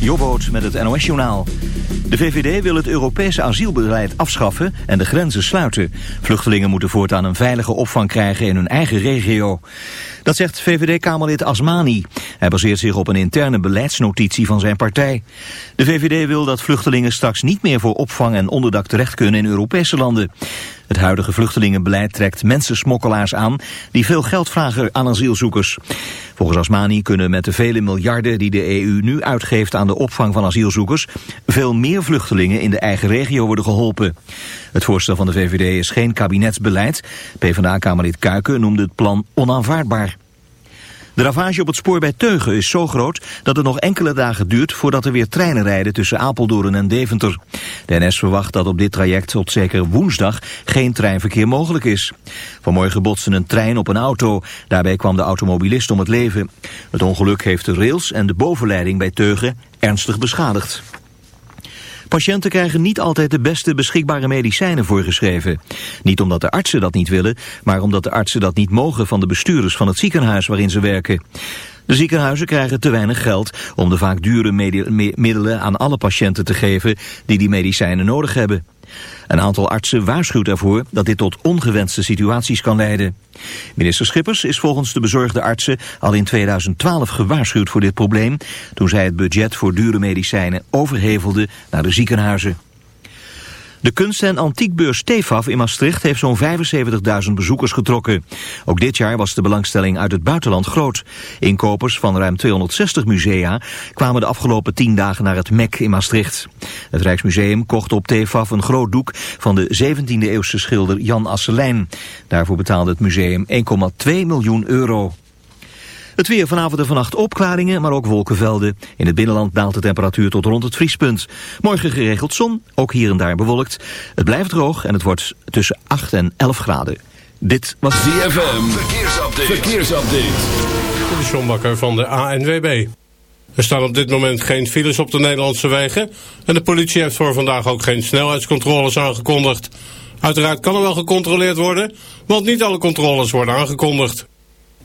Jobboot met het NOS-journaal. De VVD wil het Europese asielbeleid afschaffen en de grenzen sluiten. Vluchtelingen moeten voortaan een veilige opvang krijgen in hun eigen regio. Dat zegt VVD-Kamerlid Asmani. Hij baseert zich op een interne beleidsnotitie van zijn partij. De VVD wil dat vluchtelingen straks niet meer voor opvang en onderdak terecht kunnen in Europese landen. Het huidige vluchtelingenbeleid trekt mensensmokkelaars aan die veel geld vragen aan asielzoekers. Volgens Asmani kunnen met de vele miljarden die de EU nu uitgeeft aan de opvang van asielzoekers veel meer vluchtelingen in de eigen regio worden geholpen. Het voorstel van de VVD is geen kabinetsbeleid. PvdA-kamerlid Kuiken noemde het plan onaanvaardbaar. De ravage op het spoor bij Teugen is zo groot dat het nog enkele dagen duurt voordat er weer treinen rijden tussen Apeldoorn en Deventer. De NS verwacht dat op dit traject tot zeker woensdag geen treinverkeer mogelijk is. Vanmorgen botste een trein op een auto. Daarbij kwam de automobilist om het leven. Het ongeluk heeft de rails en de bovenleiding bij Teugen ernstig beschadigd. Patiënten krijgen niet altijd de beste beschikbare medicijnen voorgeschreven. Niet omdat de artsen dat niet willen, maar omdat de artsen dat niet mogen van de bestuurders van het ziekenhuis waarin ze werken. De ziekenhuizen krijgen te weinig geld om de vaak dure middelen aan alle patiënten te geven die die medicijnen nodig hebben. Een aantal artsen waarschuwt ervoor dat dit tot ongewenste situaties kan leiden. Minister Schippers is volgens de bezorgde artsen al in 2012 gewaarschuwd voor dit probleem... toen zij het budget voor dure medicijnen overhevelde naar de ziekenhuizen. De kunst- en antiekbeurs Tefaf in Maastricht heeft zo'n 75.000 bezoekers getrokken. Ook dit jaar was de belangstelling uit het buitenland groot. Inkopers van ruim 260 musea kwamen de afgelopen 10 dagen naar het MEC in Maastricht. Het Rijksmuseum kocht op Tefaf een groot doek van de 17e eeuwse schilder Jan Asselijn. Daarvoor betaalde het museum 1,2 miljoen euro. Het weer vanavond en vannacht opklaringen, maar ook wolkenvelden. In het binnenland daalt de temperatuur tot rond het vriespunt. Morgen geregeld zon, ook hier en daar bewolkt. Het blijft droog en het wordt tussen 8 en 11 graden. Dit was DFM. Verkeersupdate. Verkeersupdate. De Sjombakker van de ANWB. Er staan op dit moment geen files op de Nederlandse wegen. En de politie heeft voor vandaag ook geen snelheidscontroles aangekondigd. Uiteraard kan er wel gecontroleerd worden, want niet alle controles worden aangekondigd.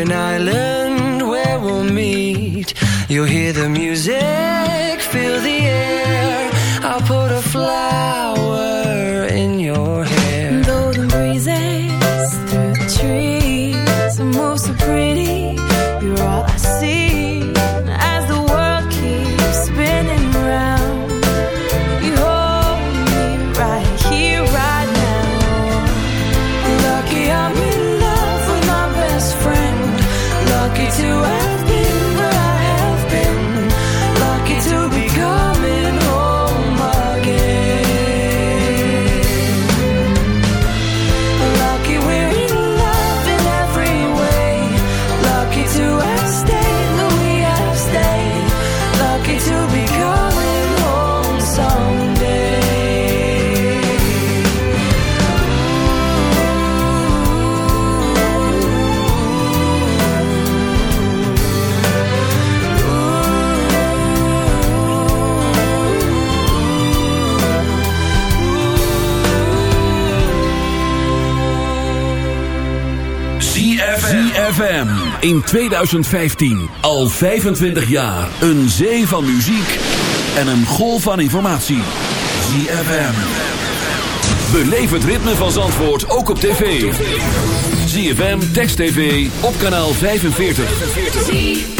an island where we'll meet. You'll hear the music, feel the in 2015. Al 25 jaar. Een zee van muziek en een golf van informatie. ZFM. Beleef het ritme van Zandvoort ook op tv. ZFM, Text TV, op kanaal 45.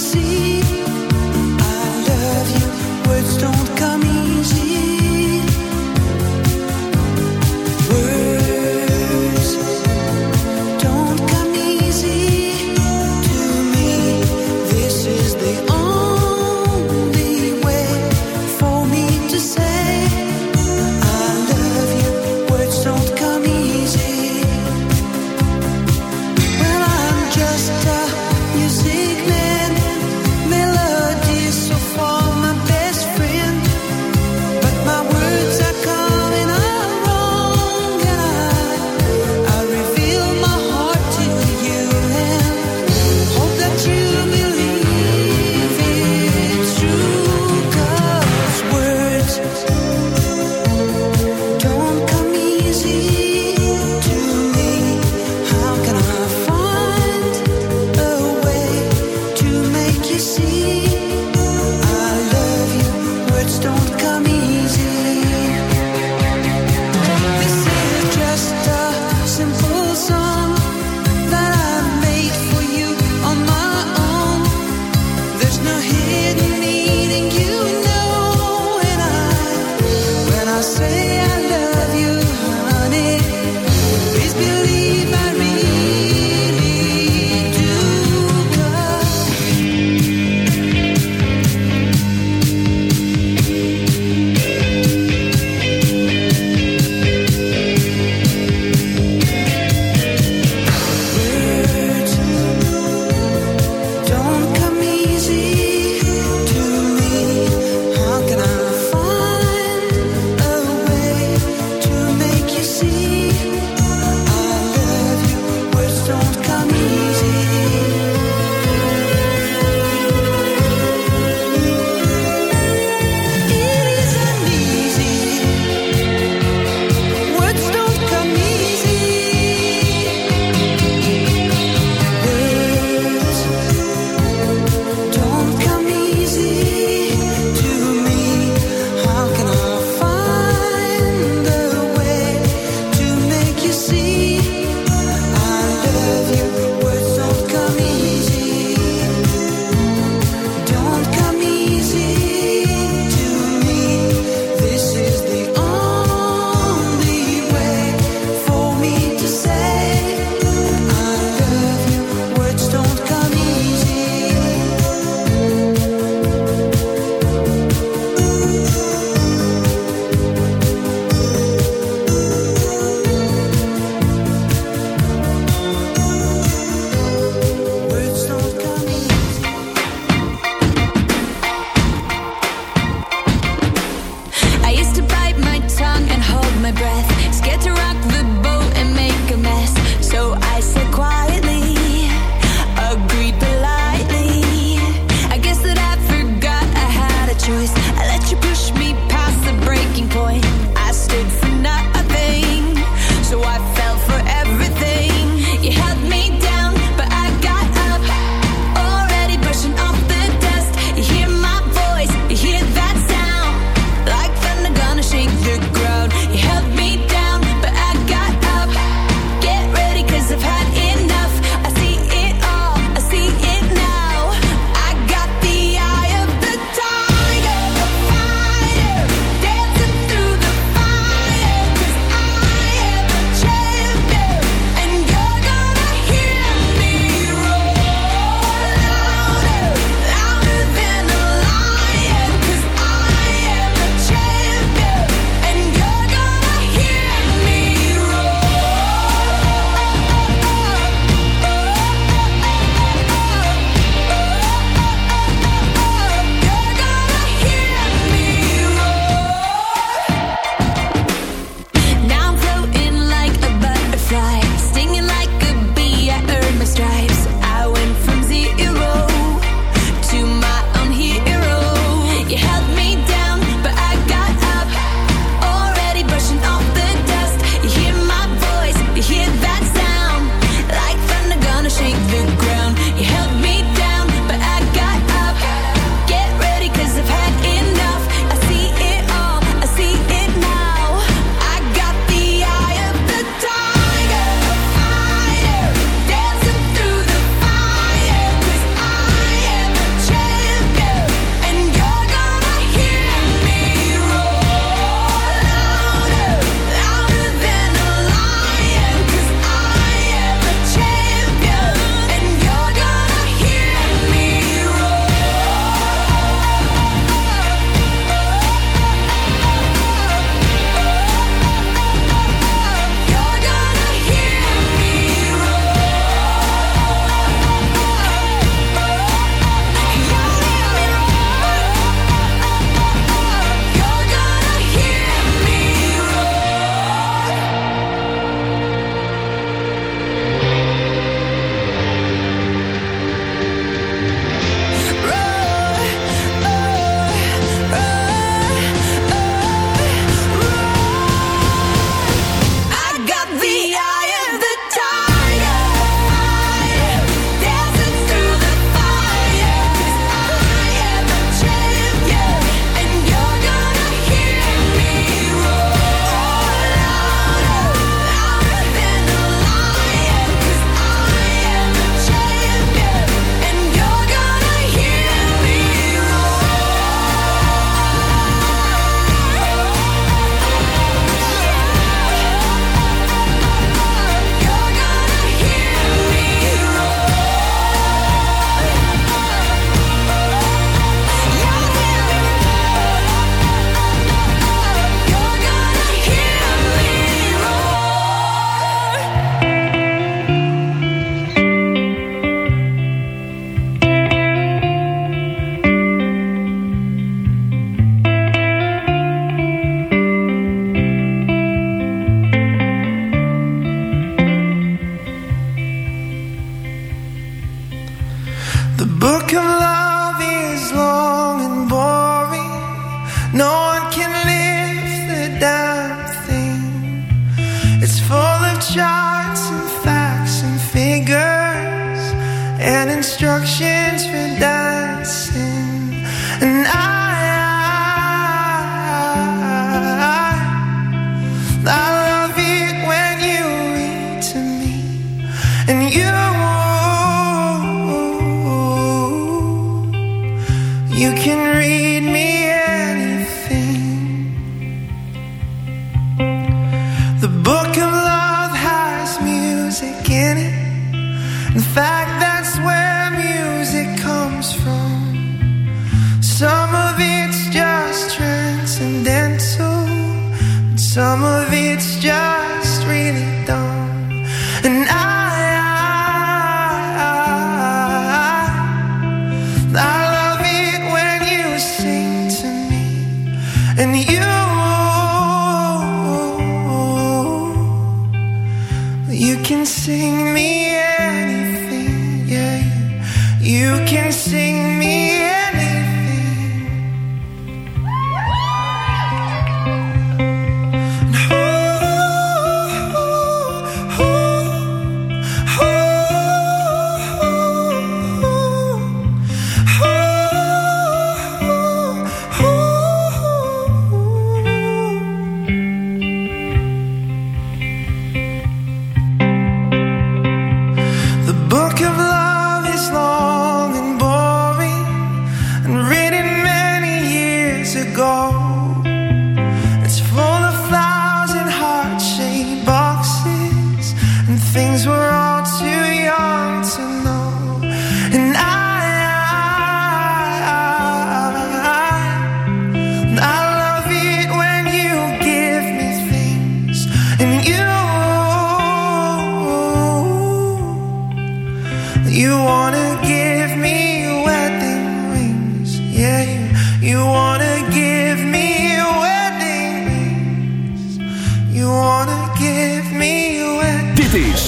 Well, You can read me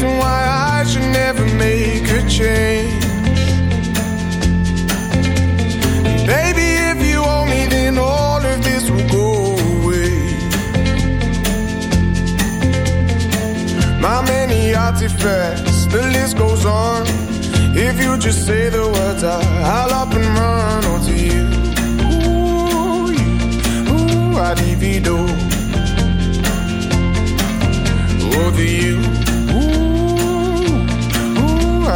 Reason why I should never make a change. Baby, if you owe me, then all of this will go away. My many artifacts, the list goes on. If you just say the words, I, I'll up and run onto you. Ooh, you, ooh, I divido. Over you, ooh, ooh, I